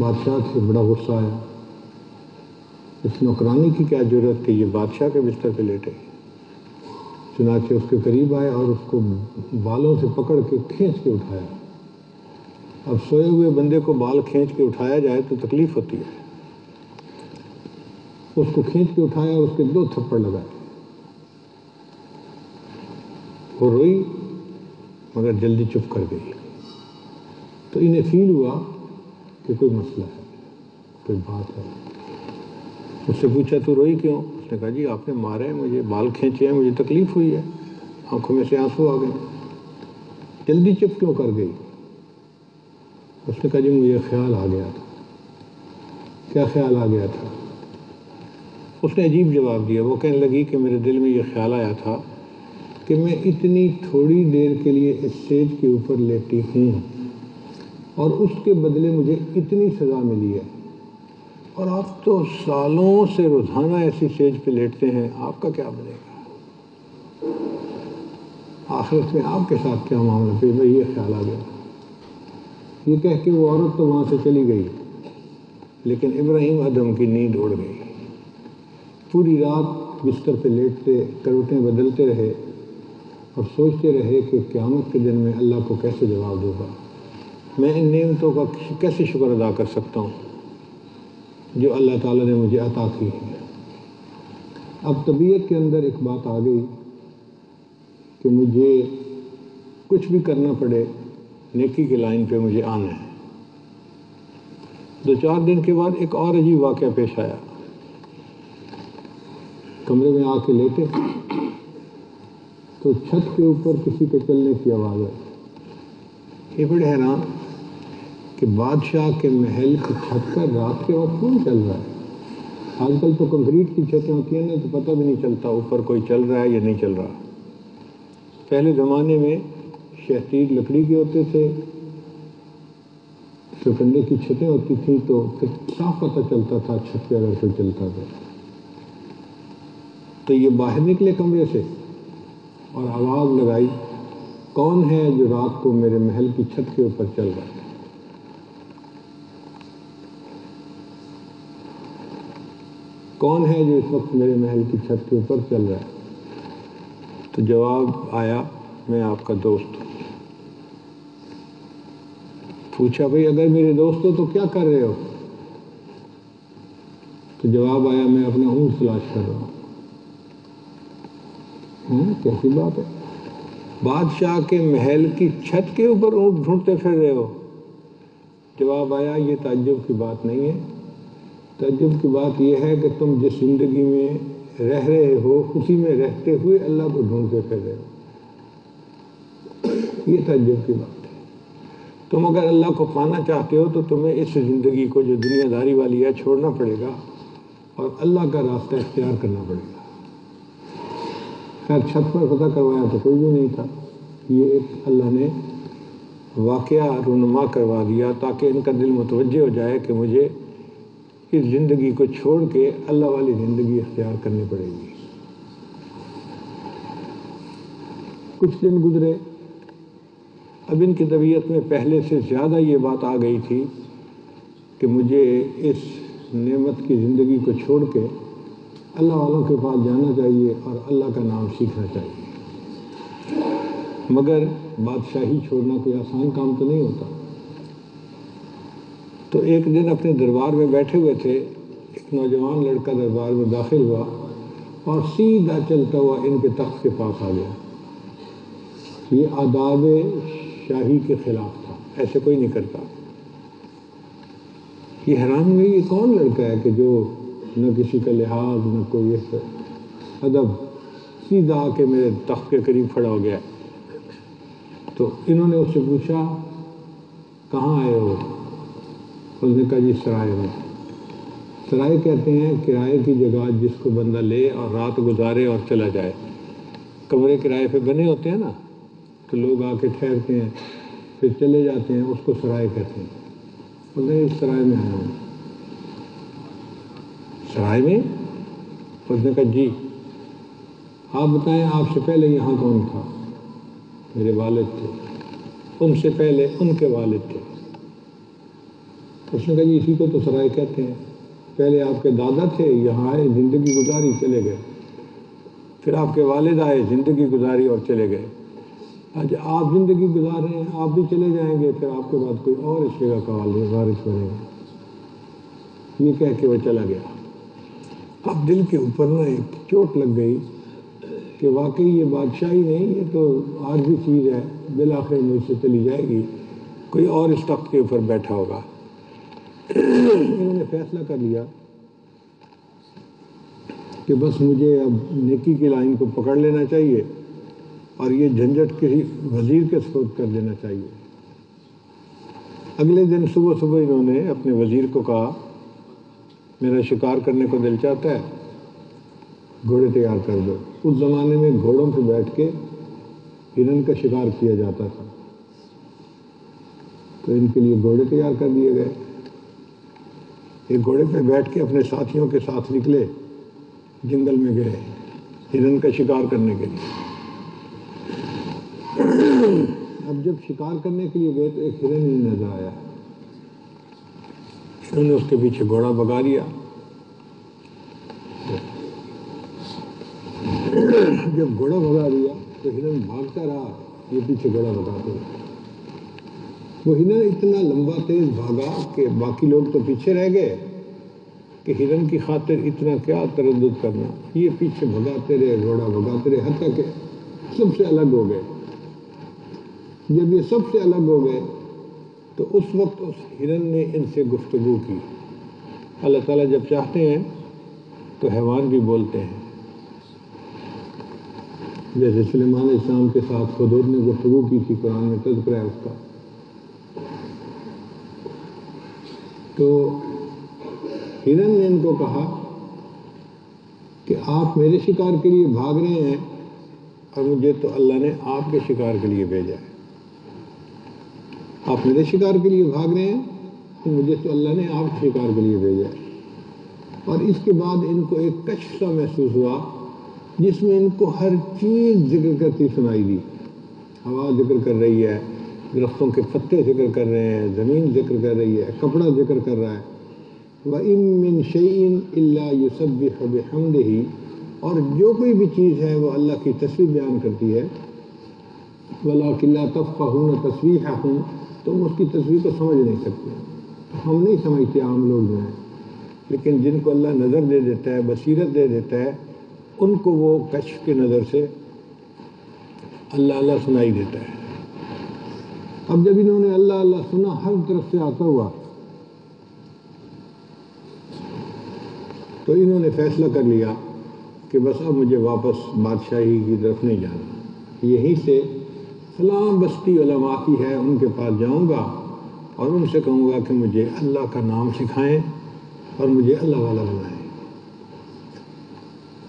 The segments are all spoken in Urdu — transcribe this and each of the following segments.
بادشاہ سے بڑا غصہ آیا۔ اس نوکرانی کی کیا ضرورت تھی؟ یہ بادشاہ کے بستر پہ لیٹے۔ چنانچہ اس کے قریب آئے اور اس کو بالوں سے پکڑ کے کھینچ کے اٹھایا۔ اب سوئے ہوئے بندے کو بال کھینچ کے اٹھایا جائے تو تکلیف ہوتی ہے۔ اس کو کھینچ کے اٹھایا اور اس کے دو تھپڑ لگائے۔ وہ روئی مگر جلدی چپ کر گئی۔ تو انہیں فیل ہوا کہ کوئی مسئلہ ہے کوئی بات ہے۔ اس سے پوچھا تو روئی کیوں؟ اس نے کہا جی آپ نے مارا ہے، مجھے بال کھینچے ہیں، مجھے تکلیف ہوئی ہے۔ آنکھوں میں سے آنسو آ گئے۔ جلدی چپ کیوں کر گئی؟ اس نے کہا جی مجھے خیال آ گیا تھا۔ کیا خیال آ گیا تھا؟ اس نے عجیب جواب دیا۔ وہ کہنے لگی کہ میرے دل میں یہ خیال آیا تھا کہ میں اتنی تھوڑی دیر کے لیے اسٹیج کے اوپر لیٹی ہوں۔ اور اس کے بدلے مجھے اتنی سزا ملی ہے۔ اور آپ تو سالوں سے روزانہ ایسی اسٹیج پہ لیٹتے ہیں، آپ کا کیا بنے گا؟ آخرت میں آپ کے ساتھ کیا معاملہ؟ پھر میں یہ خیال آ گیا۔ یہ کہہ کے وہ عورت تو وہاں سے چلی گئی، لیکن ابراہیم ادم کی نیند اڑ گئی۔ پوری رات بستر پہ لیٹتے، کروٹیں بدلتے رہے اور سوچتے رہے کہ قیامت کے دن میں اللہ کو کیسے جواب دوں گا؟ میں ان نعمتوں کا کیسے شکر ادا کر سکتا ہوں؟ جو اللہ تعالیٰ نے مجھے عطا کی ہے اب طبیعت کے اندر ایک بات آ گئی کہ مجھے کچھ بھی کرنا پڑے، نیکی کی لائن پہ مجھے آنا ہے۔ دو چار دن کے بعد ایک اور عجیب واقعہ پیش آیا۔ کمرے میں آ کے لیٹے تو چھت کے اوپر کسی کے چلنے کی آواز ہے یہ بڑے حیران کہ بادشاہ کے محل کی چھت کا رات کے وقت کون چل رہا ہے؟ آج کل تو کنکریٹ کی چھتیں ہوتی ہیں نا تو پتہ بھی نہیں چلتا اوپر کوئی چل رہا ہے یا نہیں چل رہا۔ پہلے زمانے میں شہتیر لکڑی کے ہوتے تھے چکنڈے کی چھتیں ہوتی تھیں، تو پھر صاف پتہ چلتا تھا چھت پہ اگر کوئی چلتا تھا۔ تو یہ باہر نکلے کمرے سے اور آواز لگائی، کون ہے جو رات کو میرے محل کی چھت کے اوپر چل رہا ہے؟ کون ہے جو اس وقت میرے محل کی چھت کے اوپر چل رہا ہے؟ تو جواب آیا، میں آپ کا دوست ہوں۔ پوچھا، بھائی، اگر میرے دوست ہو تو کیا کر رہے ہو؟ تو جواب آیا، میں اپنا اونٹ تلاش کر رہا ہوں۔ ہاں، کیسی بات ہے؟ بادشاہ کے محل کی چھت کے اوپر اونٹ ڈھونڈتے پھر رہے ہو۔ جواب آیا، یہ تعجب کی بات نہیں ہے۔ تعجب کی بات یہ ہے کہ تم جس زندگی میں رہ رہے ہو، اسی میں رہتے ہوئے اللہ کو ڈھونڈتے پھر رہے ہو۔ یہ تعجب کی بات ہے۔ تم اگر اللہ کو پانا چاہتے ہو تو تمہیں اس زندگی کو، جو دنیا داری والی ہے، چھوڑنا پڑے گا اور اللہ کا راستہ اختیار کرنا پڑے گا۔ خیر، چھت پر پتہ کروایا تو کوئی بھی نہیں تھا۔ یہ ایک اللہ نے واقعہ رونما کروا دیا تاکہ ان کا دل متوجہ ہو جائے کہ مجھے اس زندگی کو چھوڑ کے اللہ والی زندگی اختیار کرنی پڑے گی۔ کچھ دن گزرے، اب ان کی طبیعت میں پہلے سے زیادہ یہ بات آ گئی تھی کہ مجھے اس نعمت کی زندگی کو چھوڑ کے اللہ والوں کے پاس جانا چاہیے اور اللہ کا نام سیکھنا چاہیے۔ مگر بادشاہی چھوڑنا کوئی آسان کام تو نہیں ہوتا۔ تو ایک دن اپنے دربار میں بیٹھے ہوئے تھے، ایک نوجوان لڑکا دربار میں داخل ہوا اور سیدھا چلتا ہوا ان کے تخت کے پاس آ گیا۔ یہ آداب شاہی کے خلاف تھا، ایسے کوئی نہیں کرتا۔ یہ حیران ہوئی، یہ کون لڑکا ہے کہ جو نہ کسی کا لحاظ، نہ کوئی ادب، سیدھا آ کے میرے تخت کے قریب کھڑا ہو گیا۔ تو انہوں نے اس سے پوچھا، کہاں آئے ہو؟ اس نے کہا جی سرائے میں سرائے کہتے ہیں کرائے کی جگہ جس کو بندہ لے اور رات گزارے اور چلا جائے۔ کمرے کرائے پہ بنے ہوتے ہیں نا تو لوگ آ کے ٹھہرتے ہیں، پھر چلے جاتے ہیں، اس کو سرائے کہتے ہیں۔ اس سرائے میں آیا ہوں سرائے میں؟ اس نے کہا جی۔ آپ بتائیں آپ سے پہلے یہاں کون تھا؟ میرے والد تھے۔ ان سے پہلے ان کے والد تھے۔ اس نے کہا جی اسی کو تو سرائے کہتے ہیں۔ پہلے آپ کے دادا تھے، یہاں آئے، زندگی گزاری چلے گئے۔ پھر آپ کے والد آئے، زندگی گزاری اور چلے گئے۔ آج آپ زندگی گزار رہے ہیں، آپ بھی چلے جائیں گے، پھر آپ کے بعد کوئی اور اس جگہ کا والد وارث بنے گا۔ یہ کہہ کے وہ چلا گیا۔ اب دل کے اوپر نا ایک چوٹ لگ گئی کہ واقعی یہ بادشاہی نہیں، یہ تو عارضی چیز ہے بالآخر مجھ سے چلی جائے گی۔ کوئی اور اس تخت کے اوپر بیٹھا ہوگا۔ انہوں نے فیصلہ کر لیا کہ بس مجھے اب نیکی کی لائن کو پکڑ لینا چاہیے اور یہ جھنجھٹ کسی وزیر کے سپورٹ کر دینا چاہیے۔ اگلے دن صبح صبح انہوں نے اپنے وزیر کو کہا، میرا شکار کرنے کو دل چاہتا ہے، گھوڑے تیار کر دو۔ اس زمانے میں گھوڑوں پہ بیٹھ کے ہرن کا شکار کیا جاتا تھا۔ تو ان کے لیے گھوڑے تیار کر دیے گئے۔ ایک گھوڑے پہ بیٹھ کے اپنے ساتھیوں کے ساتھ نکلے، جنگل میں گئے، ہرن کا شکار کرنے کے لیے۔ اب جب شکار کرنے کے لیے گئے تو ایک ہرن ہی نظر آیا۔ انہوں نے اس کے پیچھے گھوڑا بگا لیا۔ جب گھوڑا بگا دیا تو ہرن بھاگتا رہا، یہ پیچھے گھوڑا بگاتے رہے وہ ہرن اتنا لمبا تیز بھاگا کہ باقی لوگ تو پیچھے رہ گئے کہ ہرن کی خاطر اتنا کیا تردد کرنا۔ یہ پیچھے بھگاتے رہے گھوڑا بھگاتے رہے، حتیٰ کہ سب سے الگ ہو گئے۔ جب یہ سب سے الگ ہو گئے تو اس وقت اس ہرن نے ان سے گفتگو کی۔ اللہ تعالیٰ جب چاہتے ہیں تو حیوان بھی بولتے ہیں۔ جیسے سلیمان اسلام کے ساتھ خدود نے گفتگو کی تھی قرآن میں تذکرہ ہے اس کا۔ تو ہرن نے ان کو کہا کہ آپ میرے شکار کے لیے بھاگ رہے ہیں اور مجھے تو اللہ نے آپ کے شکار کے لیے بھیجا ہے۔ آپ میرے شکار کے لیے بھاگ رہے ہیں مجھے تو اللہ نے آپ کے شکار کے لیے بھیجا ہے۔ اور اس کے بعد ان کو ایک کچھ سا محسوس ہوا جس میں ان کو ہر چیز ذکر کرتی سنائی دی۔ ہوا ذکر کر رہی ہے۔ درختوں کے پتے ذکر کر رہے ہیں، زمین ذکر کر رہی ہے، کپڑا ذکر کر رہا ہے۔ وہ امن شعین اللہ یوسب حب حمد ہی اور جو کوئی بھی چیز ہے وہ اللہ کی تصویر بیان کرتی ہے۔ ولا قلعہ تفقہ ہوں نہ تصویر ہوں تم اس کی تصویر کو سمجھ نہیں سکتے۔ ہم نہیں سمجھتے عام لوگ جو ہیں۔ لیکن جن کو اللہ نظر دے دیتا ہے، بصیرت دے دیتا ہے، ان کو وہ کشف کی نظر سے اللہ اللہ سنائی دیتا ہے۔ اب جب انہوں نے اللہ اللہ سنا، ہر طرف سے آتا ہوا۔ تو انہوں نے فیصلہ کر لیا کہ بس اب مجھے واپس بادشاہی کی طرف نہیں جانا۔ یہیں سے فلاں بستی علماء کی ہے، ان کے پاس جاؤں گا اور ان سے کہوں گا کہ مجھے اللہ کا نام سکھائیں اور مجھے اللہ والا بنائیں۔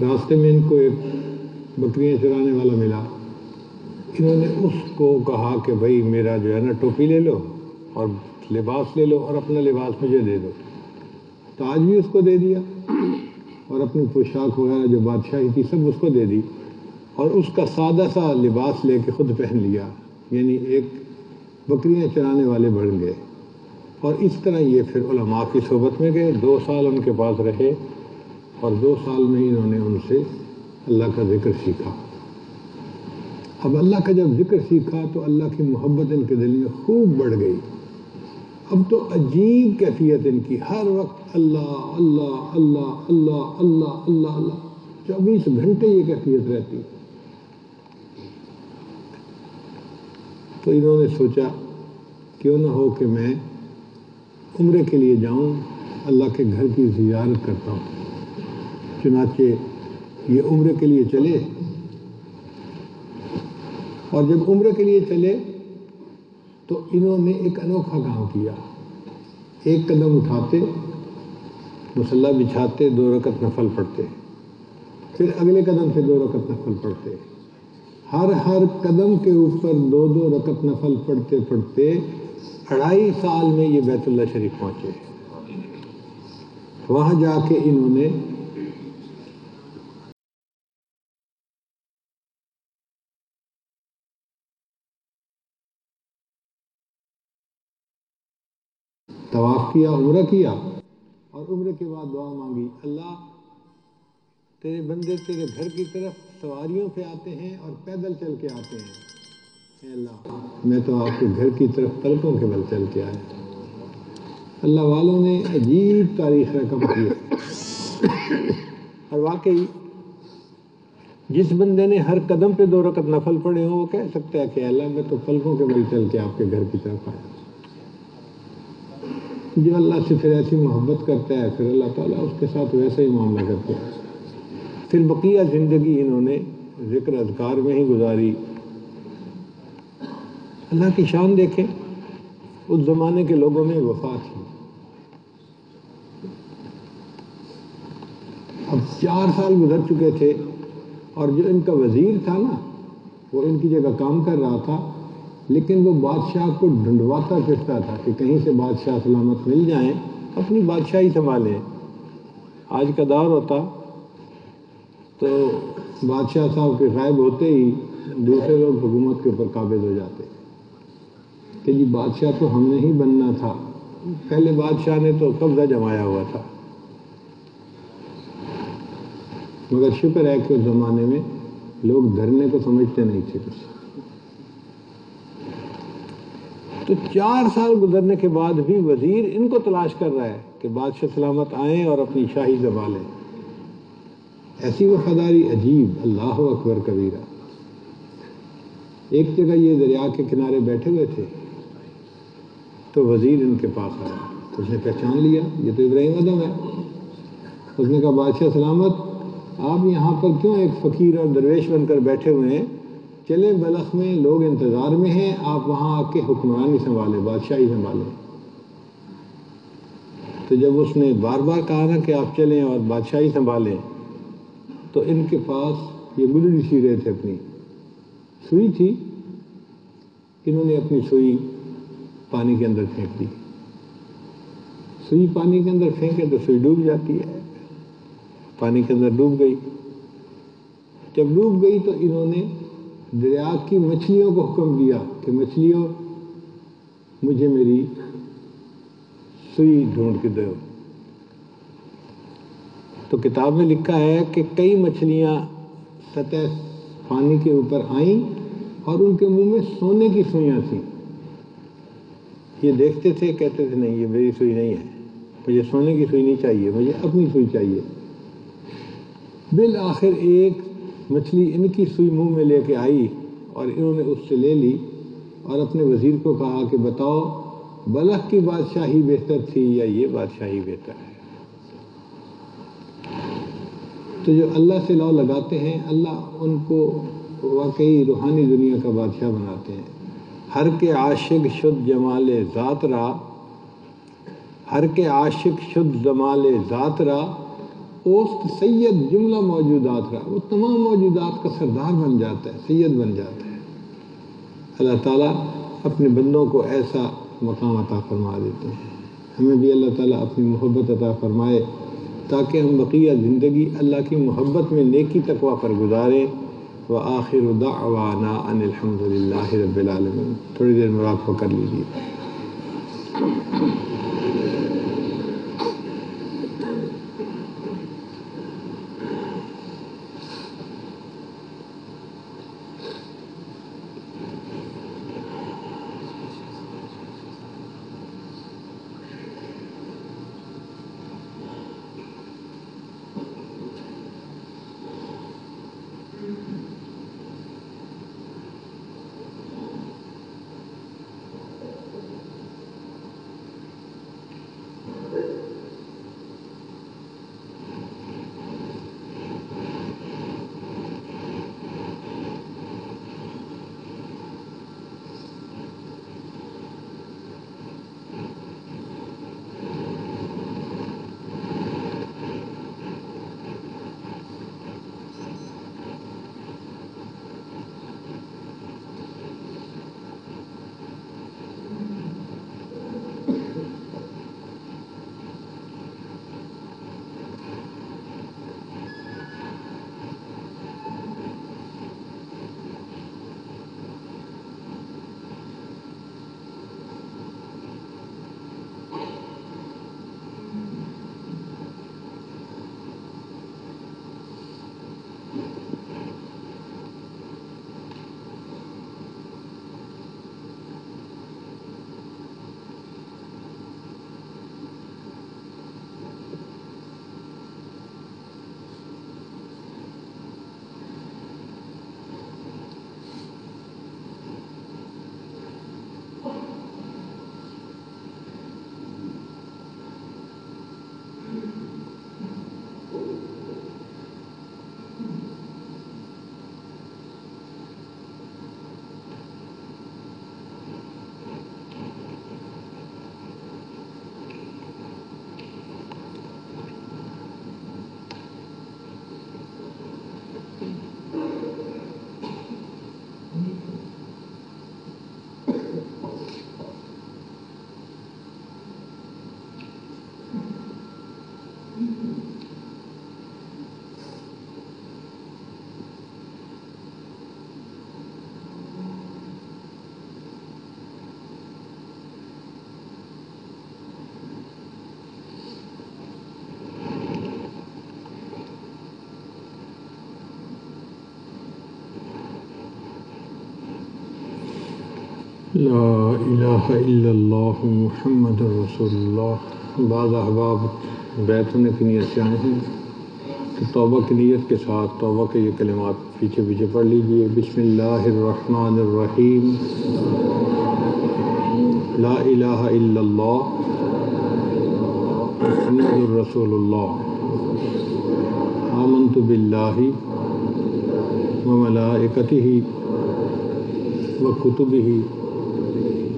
راستے میں ان کو ایک بکریاں چرانے والا ملا۔ انہوں نے اس کو کہا کہ بھائی میرا جو ہے نا ٹوپی لے لو اور لباس لے لو اور اپنا لباس مجھے دے دو۔ تاج بھی اس کو دے دیا اور اپنی پوشاک وغیرہ جو بادشاہی تھی سب اس کو دے دی اور اس کا سادہ سا لباس لے کے خود پہن لیا۔ یعنی ایک بکریاں چرانے والے بڑھ گئے۔ اور اس طرح یہ پھر علماء کی صحبت میں گئے۔ دو سال ان کے پاس رہے اور دو سال میں انہوں نے ان سے اللہ کا ذکر سیکھا۔ اب اللہ کا جب ذکر سیکھا تو اللہ کی محبت ان کے دل میں خوب بڑھ گئی۔ اب تو عجیب کیفیت ان کی، ہر وقت اللہ اللہ اللہ اللہ اللہ اللہ اللہ۔ چوبیس گھنٹے یہ کیفیت رہتی۔ تو انہوں نے سوچا، کیوں نہ ہو کہ میں عمرے کے لیے جاؤں، اللہ کے گھر کی زیارت کرتا ہوں۔ چنانچہ یہ عمرے کے لیے چلے۔ اور جب عمرے کے لیے چلے تو انہوں نے ایک انوکھا کام کیا۔ ایک قدم اٹھاتے، مسلح بچھاتے، دو رکت نفل پڑھتے۔ پھر اگلے قدم سے دو رکت نفل پڑھتے۔ ہر ہر قدم کے اوپر دو دو رکت نفل پڑھتے پڑھتے اڑائی سال میں یہ بیت اللہ شریف پہنچے۔ وہاں جا کے انہوں نے طواف کیا، عمرہ کیا، اور عمرے کے بعد دعا مانگی۔ اللہ تیرے بندے، تیرے گھر کی طرف سواریوں پہ آتے ہیں اور پیدل چل کے آتے ہیں۔ اے اللہ، میں تو آپ کے گھر کی طرف پلکوں کے بل چل کے آیا۔ اللہ والوں نے عجیب تاریخ رقم کی۔ اور واقعی جس بندے نے ہر قدم پہ دو رکعت نفل پڑے ہوں، وہ کہہ سکتا ہے کہ اللہ، میں تو پلکوں کے بل چل کے آپ کے گھر کی طرف آیا۔ جو اللہ سے پھر ایسی محبت کرتا ہے، پھر اللہ تعالیٰ اس کے ساتھ ویسا ہی معاملہ کرتا ہے پھر بقیہ زندگی انہوں نے ذکر اذکار میں ہی گزاری۔ اللہ کی شان دیکھیں، اس زمانے کے لوگوں میں وفا تھی۔ اب چار سال گزر چکے تھے اور جو ان کا وزیر تھا نا، وہ ان کی جگہ کام کر رہا تھا۔ لیکن وہ بادشاہ کو ڈھونڈواتا پھرتا تھا کہ کہیں سے بادشاہ سلامت مل جائیں، اپنی بادشاہی سنبھالیں۔ آج کا دور ہوتا تو بادشاہ صاحب کے غائب ہوتے ہی دوسرے لوگ حکومت کے اوپر قابض ہو جاتے۔ کہ جی بادشاہ تو ہم نے ہی بننا تھا۔ پہلے بادشاہ نے تو قبضہ جمایا ہوا تھا۔ مگر شکر ہے کہ اس زمانے میں لوگ دھرنے کو سمجھتے نہیں تھے کچھ۔ تو چار سال گزرنے کے بعد بھی وزیر ان کو تلاش کر رہا ہے کہ بادشاہ سلامت آئیں اور اپنی شاہی زبا لیں۔ ایسی وفاداری عجیب، اللہ اکبر کبیرہ۔ ایک جگہ یہ دریا کے کنارے بیٹھے ہوئے تھے۔ تو وزیر ان کے پاس آیا۔ تو اس نے پہچان لیا، یہ تو ابراہیم ادم ہے۔ اس نے کہا، بادشاہ سلامت، آپ یہاں پر کیوں ایک فقیر اور درویش بن کر بیٹھے ہوئے ہیں؟ چلیں بلخ میں لوگ انتظار میں ہیں، آپ وہاں آ کے حکمرانی سنبھالیں، بادشاہی سنبھالیں۔ تو جب اس نے بار بار کہا نا کہ آپ چلیں اور بادشاہی سنبھالیں، تو ان کے پاس یہ گلری سی رہے تھے اپنی۔ سوئی تھی، انہوں نے اپنی سوئی پانی کے اندر پھینک دی۔ سوئی پانی کے اندر پھینکے تو سوئی ڈوب جاتی ہے۔ پانی کے اندر ڈوب گئی۔ جب ڈوب گئی تو انہوں نے دریا کی مچھلیوں کو حکم دیا کہ مچھلیوں، مجھے میری سوئی ڈھونڈ کے دو تو کتاب میں لکھا ہے کہ کئی مچھلیاں سطح پانی کے اوپر آئیں اور ان کے منہ میں سونے کی سوئیاں تھیں۔ یہ دیکھتے تھے، کہتے تھے، نہیں، یہ میری سوئی نہیں ہے۔ مجھے سونے کی سوئی نہیں چاہیے، مجھے اپنی سوئی چاہیے۔ بالآخر ایک مچھلی ان کی سوئی منہ میں لے کے آئی اور انہوں نے اس سے لے لی اور اپنے وزیر کو کہا کہ بتاؤ، بلخ کی بادشاہی بہتر تھی یا یہ بادشاہی بہتر ہے؟ تو جو اللہ سے لو لگاتے ہیں، اللہ ان کو واقعی روحانی دنیا کا بادشاہ بناتے ہیں۔ ہر کے عاشق شد جمال ذات را، ہر کے عاشق شد جمال ذات را اوست سید جملہ موجودات رہا وہ تمام موجودات کا سردار بن جاتا ہے، سید بن جاتا ہے۔ اللہ تعالیٰ اپنے بندوں کو ایسا مقام عطا فرما دیتے ہیں۔ ہمیں بھی اللہ تعالیٰ اپنی محبت عطا فرمائے تاکہ ہم بقیہ زندگی اللہ کی محبت میں نیکی تقوا پر گزاریں۔ و آخر دعوانا ان الحمد للہ رب العالمین۔ تھوڑی دیر مراقبہ کر لیجیے لا الہ الا اللہ محمد رسول اللہ بعض احباب بیت ہونے کی نیت سے آئے ہیں تو توبہ کی نیت کے ساتھ توبہ کے یہ کلمات پیچھے پیچھے پڑھ لیجیے. بسم اللہ الرحمن الرحیم. لا الہ الا اللہ محمد الرسول اللہ آمنت باللہ وملائکتہ وکتبہ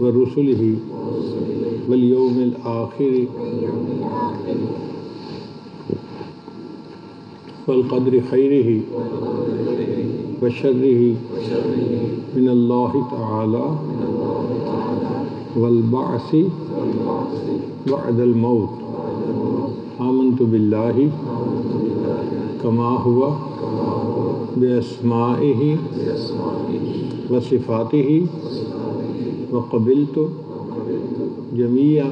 ورسلہ والیوم الآخر والقدر خیرہ وشرہ من اللہ تعالی والبعث بعد الموت آمنت باللہ کما ہوا بأسمائه وصفاته وقبلت جميع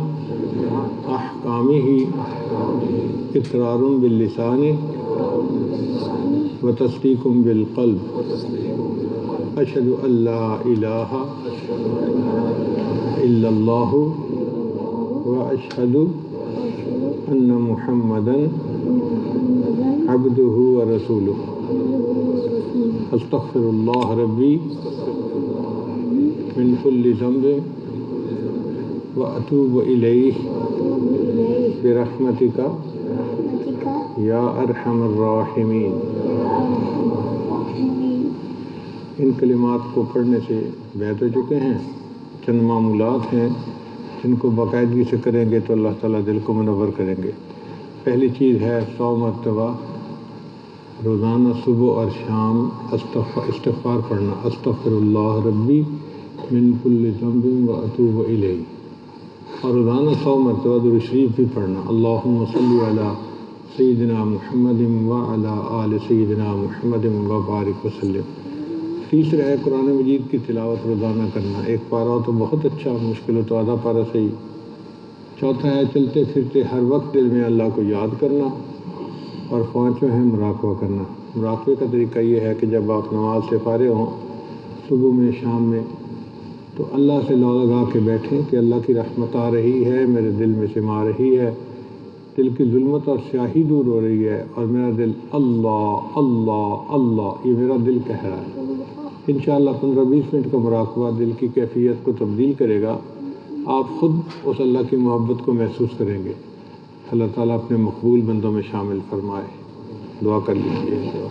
أحكامه إقرار باللسان وتصديق بالقلب. أشهد أن لا إله إلا الله وأشهد أن محمدا عبده ورسوله. استغفر الله ربي من كل ذنب، وأتوب إليه برحمتك یا ارحم الراحمین ان کلمات کو پڑھنے سے بیت ہو چکے ہیں، چند معمولات ہیں، جن کو باقاعدگی سے کریں گے تو اللہ تعالیٰ دل کو منور کریں گے۔ پہلی چیز ہے سو مرتبہ روزانہ صبح اور شام استغفار پڑھنا۔ استغفر اللہ ربی من کل ذنب و اطوب علیہ اور روزانہ سو مرتبہ شریف بھی پڑھنا۔ اللہ صلی علی سیدنا محمد و علی آل سیدنا محمد و بارک وسلم۔ تیسرا ہے قرآن مجید کی تلاوت روزانہ کرنا۔ ایک پارا ہو تو بہت اچھا مشکل ہو تو آدھا پارا صحیح۔ چوتھا ہے چلتے پھرتے ہر وقت دل میں اللہ کو یاد کرنا۔ اور پانچواں ہے مراقبہ کرنا۔ مراقبے کا طریقہ یہ ہے کہ جب آپ نماز سے فارغ ہوں، صبح میں، شام میں تو اللہ سے لو لگا کے بیٹھیں کہ اللہ کی رحمت آ رہی ہے، میرے دل میں سما رہی ہے۔ دل کی ظلمت اور سیاہی دور ہو رہی ہے اور میرا دل اللہ اللہ اللہ، یہ میرا دل کہہ رہا ہے۔ انشاءاللہ پندرہ بیس منٹ کا مراقبہ دل کی کیفیت کو تبدیل کرے گا۔ آپ خود اس اللہ کی محبت کو محسوس کریں گے۔ اللہ تعالیٰ اپنے مقبول بندوں میں شامل فرمائے۔ دعا کر لیجیے